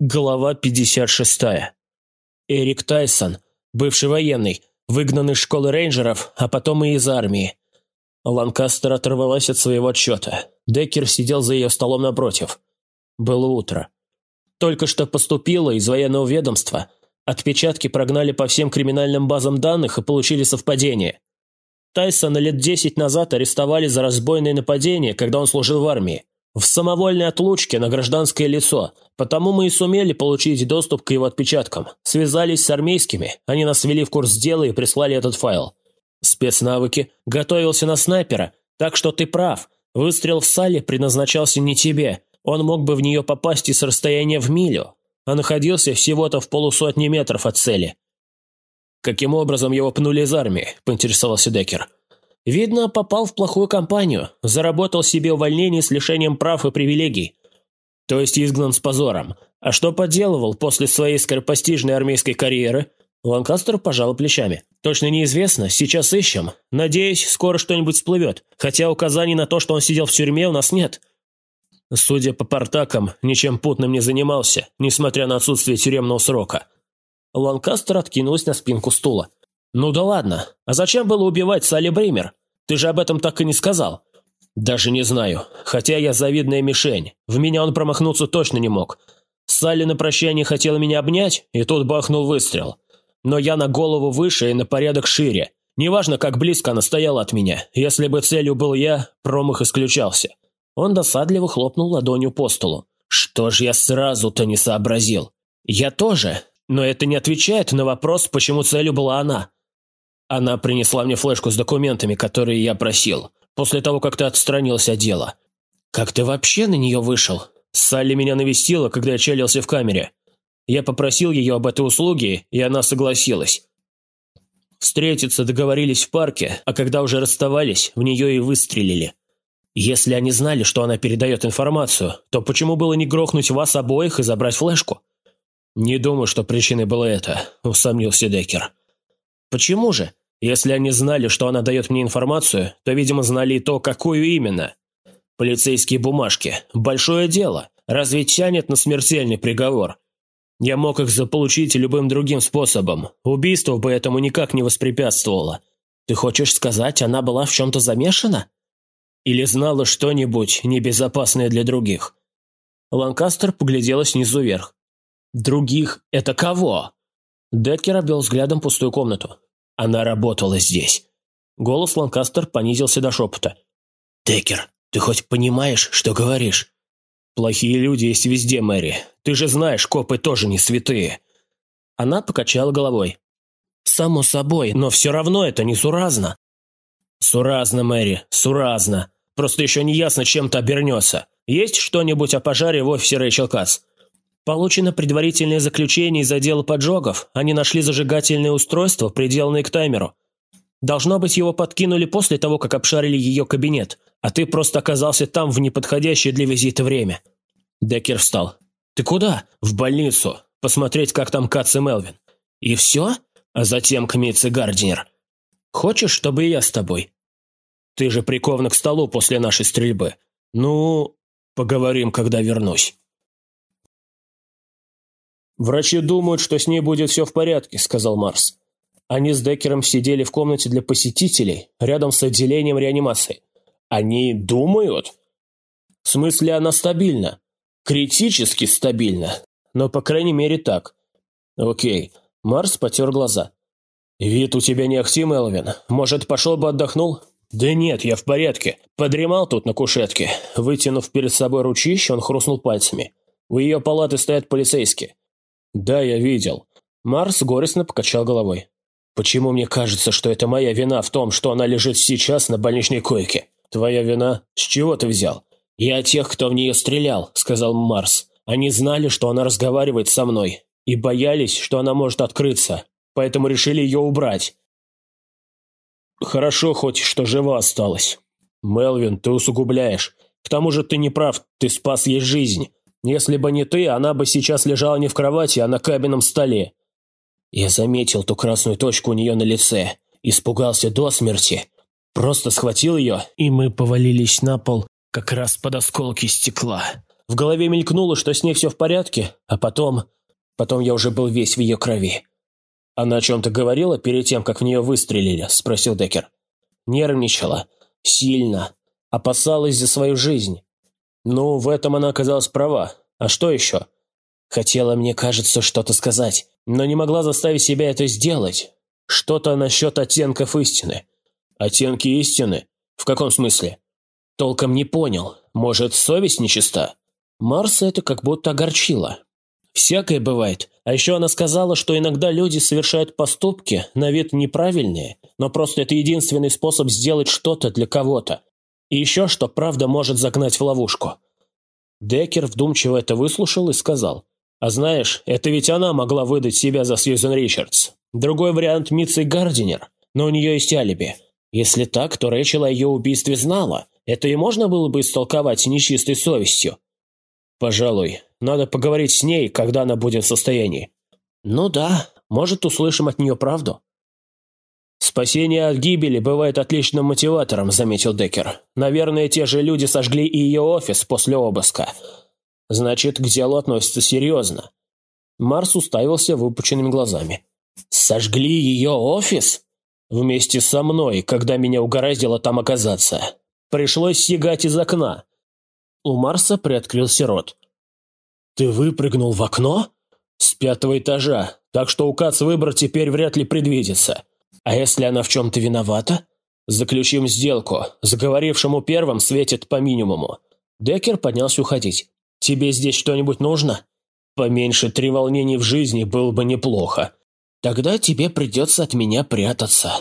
Глава 56. Эрик Тайсон, бывший военный, выгнан из школы рейнджеров, а потом и из армии. Ланкастер оторвалась от своего отчета. Деккер сидел за ее столом напротив. Было утро. Только что поступило из военного ведомства. Отпечатки прогнали по всем криминальным базам данных и получили совпадение. Тайсона лет десять назад арестовали за разбойное нападение, когда он служил в армии в самовольной отлучке на гражданское лицо, потому мы и сумели получить доступ к его отпечаткам. Связались с армейскими, они нас ввели в курс дела и прислали этот файл. Спецнавыки. Готовился на снайпера, так что ты прав. Выстрел в сале предназначался не тебе. Он мог бы в нее попасть из расстояния в милю, а находился всего-то в полусотни метров от цели. «Каким образом его пнули из армии?» – поинтересовался Деккер. Видно, попал в плохую компанию, заработал себе увольнение с лишением прав и привилегий. То есть изгнан с позором. А что поделывал после своей скоропостижной армейской карьеры? Ланкастер пожал плечами. «Точно неизвестно, сейчас ищем. Надеюсь, скоро что-нибудь всплывет, хотя указаний на то, что он сидел в тюрьме, у нас нет». Судя по портакам, ничем путным не занимался, несмотря на отсутствие тюремного срока. Ланкастер откинулась на спинку стула. «Ну да ладно. А зачем было убивать Салли Бример? Ты же об этом так и не сказал». «Даже не знаю. Хотя я завидная мишень. В меня он промахнуться точно не мог. Салли на прощание хотела меня обнять, и тут бахнул выстрел. Но я на голову выше и на порядок шире. Неважно, как близко она стояла от меня. Если бы целью был я, промах исключался». Он досадливо хлопнул ладонью по столу. «Что ж я сразу-то не сообразил?» «Я тоже, но это не отвечает на вопрос, почему целью была она. Она принесла мне флешку с документами, которые я просил, после того, как ты отстранился от дела. Как ты вообще на нее вышел? Салли меня навестила, когда я челился в камере. Я попросил ее об этой услуге, и она согласилась. Встретиться договорились в парке, а когда уже расставались, в нее и выстрелили. Если они знали, что она передает информацию, то почему было не грохнуть вас обоих и забрать флешку? Не думаю, что причиной было это, усомнился Деккер. Почему же? Если они знали, что она дает мне информацию, то, видимо, знали и то, какую именно. Полицейские бумажки. Большое дело. Разве тянет на смертельный приговор? Я мог их заполучить любым другим способом. Убийство бы этому никак не воспрепятствовало. Ты хочешь сказать, она была в чем-то замешана? Или знала что-нибудь небезопасное для других? Ланкастер поглядела снизу вверх. «Других – это кого?» Деткер обвел взглядом пустую комнату. Она работала здесь. Голос Ланкастер понизился до шепота. «Деккер, ты хоть понимаешь, что говоришь?» «Плохие люди есть везде, Мэри. Ты же знаешь, копы тоже не святые». Она покачала головой. «Само собой, но все равно это не суразно». «Суразно, Мэри, суразно. Просто еще не ясно, чем это обернется. Есть что-нибудь о пожаре в офисе Рэйчел Касс?» Получено предварительное заключение из отдела поджогов. Они нашли зажигательное устройство, приделанное к таймеру. Должно быть, его подкинули после того, как обшарили ее кабинет, а ты просто оказался там в неподходящее для визита время». Деккер встал. «Ты куда?» «В больницу. Посмотреть, как там Кац и Мелвин». «И все?» А затем к Митце Гардинер. «Хочешь, чтобы я с тобой?» «Ты же прикован к столу после нашей стрельбы. Ну, поговорим, когда вернусь». «Врачи думают, что с ней будет все в порядке», – сказал Марс. Они с Деккером сидели в комнате для посетителей, рядом с отделением реанимации. «Они думают?» «В смысле, она стабильна. Критически стабильна. Но, по крайней мере, так». «Окей». Марс потер глаза. «Вид у тебя не ахти, Мелвин. Может, пошел бы отдохнул?» «Да нет, я в порядке. Подремал тут на кушетке». Вытянув перед собой ручище, он хрустнул пальцами. «У ее палаты стоят полицейские. «Да, я видел». Марс горестно покачал головой. «Почему мне кажется, что это моя вина в том, что она лежит сейчас на больничной койке? Твоя вина? С чего ты взял?» «Я тех, кто в нее стрелял», — сказал Марс. «Они знали, что она разговаривает со мной, и боялись, что она может открыться, поэтому решили ее убрать». «Хорошо хоть, что жива осталась». «Мелвин, ты усугубляешь. К тому же ты не прав, ты спас ей жизнь. Если бы не ты, она бы сейчас лежала не в кровати, а на кабинном столе. Я заметил ту красную точку у нее на лице. Испугался до смерти. Просто схватил ее, и мы повалились на пол как раз под осколки стекла. В голове мелькнуло, что с ней все в порядке, а потом... Потом я уже был весь в ее крови. «Она о чем-то говорила перед тем, как в нее выстрелили?» – спросил Деккер. «Нервничала. Сильно. Опасалась за свою жизнь. Ну, в этом она оказалась права. А что еще? Хотела, мне кажется, что-то сказать, но не могла заставить себя это сделать. Что-то насчет оттенков истины. Оттенки истины? В каком смысле? Толком не понял. Может, совесть нечиста? Марса это как будто огорчило. Всякое бывает. А еще она сказала, что иногда люди совершают поступки, на вид неправильные, но просто это единственный способ сделать что-то для кого-то. И еще что правда может загнать в ловушку. Деккер вдумчиво это выслушал и сказал. «А знаешь, это ведь она могла выдать себя за Сьюзен Ричардс. Другой вариант – Митцей Гардинер, но у нее есть алиби. Если так, то Рэчел о ее убийстве знала. Это и можно было бы истолковать нечистой совестью. Пожалуй, надо поговорить с ней, когда она будет в состоянии. Ну да, может, услышим от нее правду. «Спасение от гибели бывает отличным мотиватором», — заметил Деккер. «Наверное, те же люди сожгли и ее офис после обыска. Значит, к делу относятся серьезно». Марс уставился выпученными глазами. «Сожгли ее офис?» «Вместе со мной, когда меня угораздило там оказаться. Пришлось сигать из окна». У Марса приоткрылся рот. «Ты выпрыгнул в окно?» «С пятого этажа, так что указ выбор теперь вряд ли предвидится. А если она в чем-то виновата? Заключим сделку. Заговорившему первым светит по минимуму». Деккер поднялся уходить. «Тебе здесь что-нибудь нужно?» «Поменьше треволнений в жизни было бы неплохо. Тогда тебе придется от меня прятаться».